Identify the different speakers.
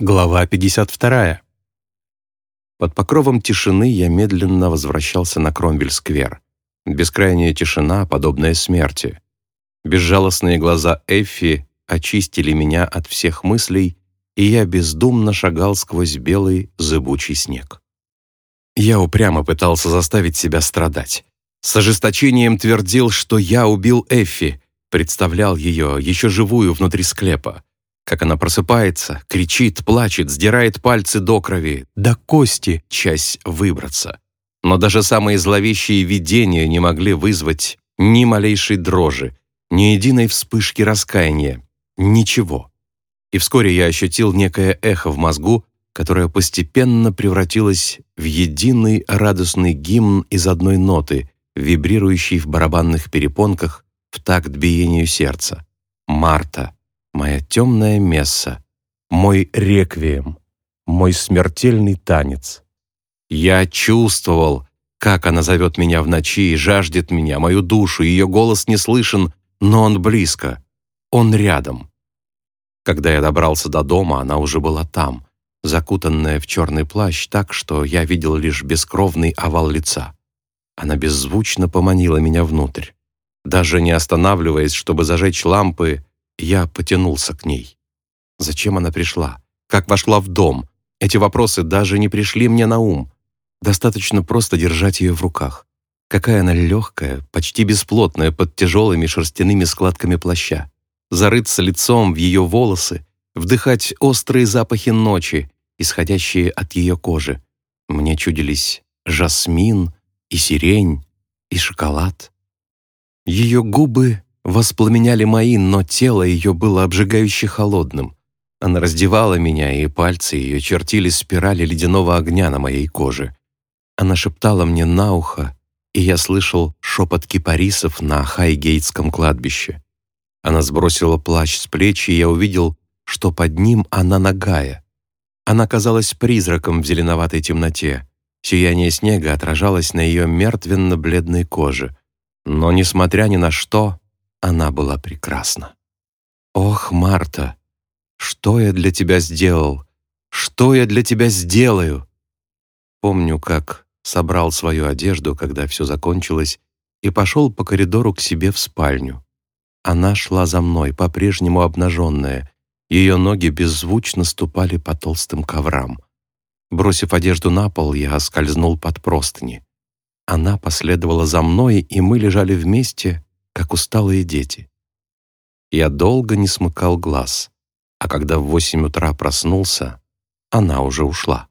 Speaker 1: Глава 52. Под покровом тишины я медленно возвращался на Кромвель-сквер. Бескрайняя тишина, подобная смерти. Безжалостные глаза Эффи очистили меня от всех мыслей, и я бездумно шагал сквозь белый зыбучий снег. Я упрямо пытался заставить себя страдать. С ожесточением твердил, что я убил Эффи, представлял ее, еще живую внутри склепа как она просыпается, кричит, плачет, сдирает пальцы до крови, до кости часть выбраться. Но даже самые зловещие видения не могли вызвать ни малейшей дрожи, ни единой вспышки раскаяния, ничего. И вскоре я ощутил некое эхо в мозгу, которое постепенно превратилось в единый радостный гимн из одной ноты, вибрирующий в барабанных перепонках в такт биению сердца. Марта моя темная месса, мой реквием, мой смертельный танец. Я чувствовал, как она зовет меня в ночи и жаждет меня, мою душу, ее голос не слышен, но он близко, он рядом. Когда я добрался до дома, она уже была там, закутанная в черный плащ так, что я видел лишь бескровный овал лица. Она беззвучно поманила меня внутрь. Даже не останавливаясь, чтобы зажечь лампы, я потянулся к ней. Зачем она пришла? Как вошла в дом? Эти вопросы даже не пришли мне на ум. Достаточно просто держать ее в руках. Какая она легкая, почти бесплотная под тяжелыми шерстяными складками плаща. Зарыться лицом в ее волосы, вдыхать острые запахи ночи, исходящие от ее кожи. Мне чудились жасмин и сирень и шоколад. Ее губы воспламеняли мои, но тело ее было обжигающе холодным. Она раздевала меня, и пальцы ее чертили спирали ледяного огня на моей коже. Она шептала мне на ухо, и я слышал шепот кипарисов на Хайгейтском кладбище. Она сбросила плащ с плеч, и я увидел, что под ним она нагая. Она казалась призраком в зеленоватой темноте. Сияние снега отражалось на ее мертвенно-бледной коже. Но, несмотря ни на что, она была прекрасна. «Ох, Марта, что я для тебя сделал? Что я для тебя сделаю?» Помню, как собрал свою одежду, когда все закончилось, и пошел по коридору к себе в спальню. Она шла за мной, по-прежнему обнаженная. Ее ноги беззвучно ступали по толстым коврам. Бросив одежду на пол, я скользнул под простыни. Она последовала за мной, и мы лежали вместе, как усталые дети. Я долго не смыкал глаз, а когда в восемь утра проснулся, она уже ушла.